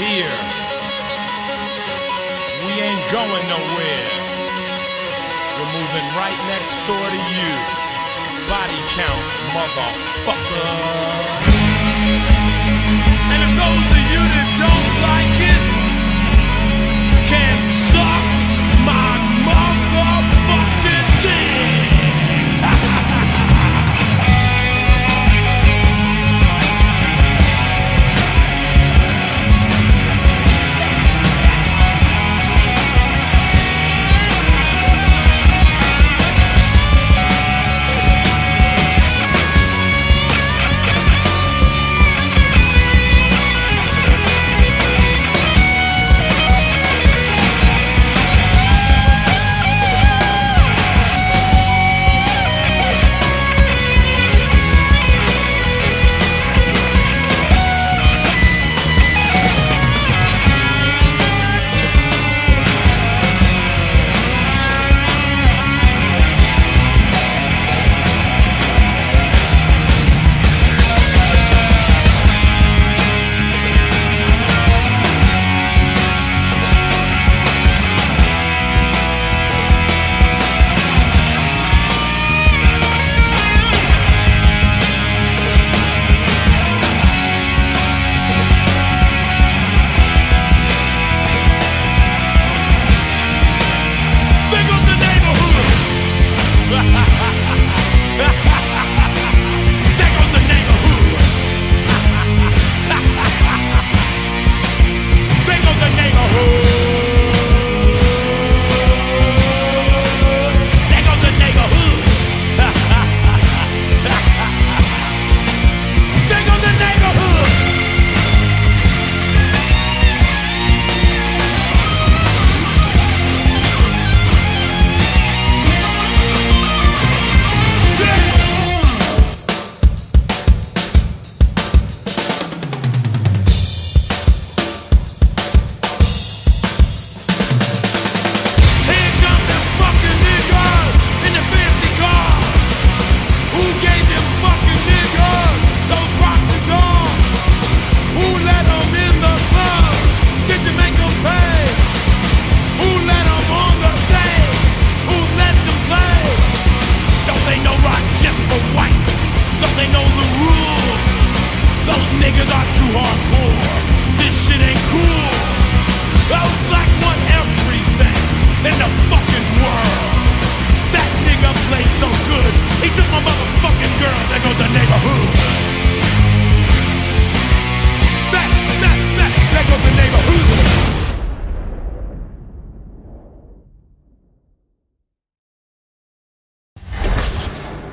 here. We ain't going nowhere. We're moving right next door to you. Body count, motherfucker.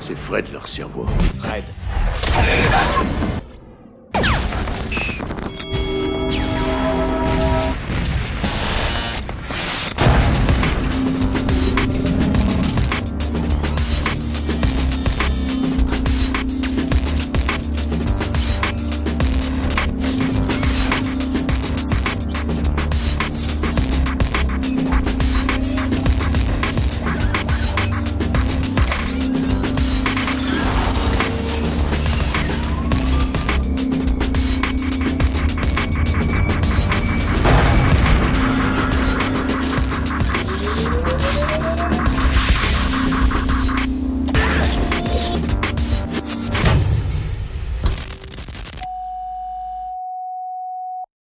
c'est Fred leur cerveau. Fred.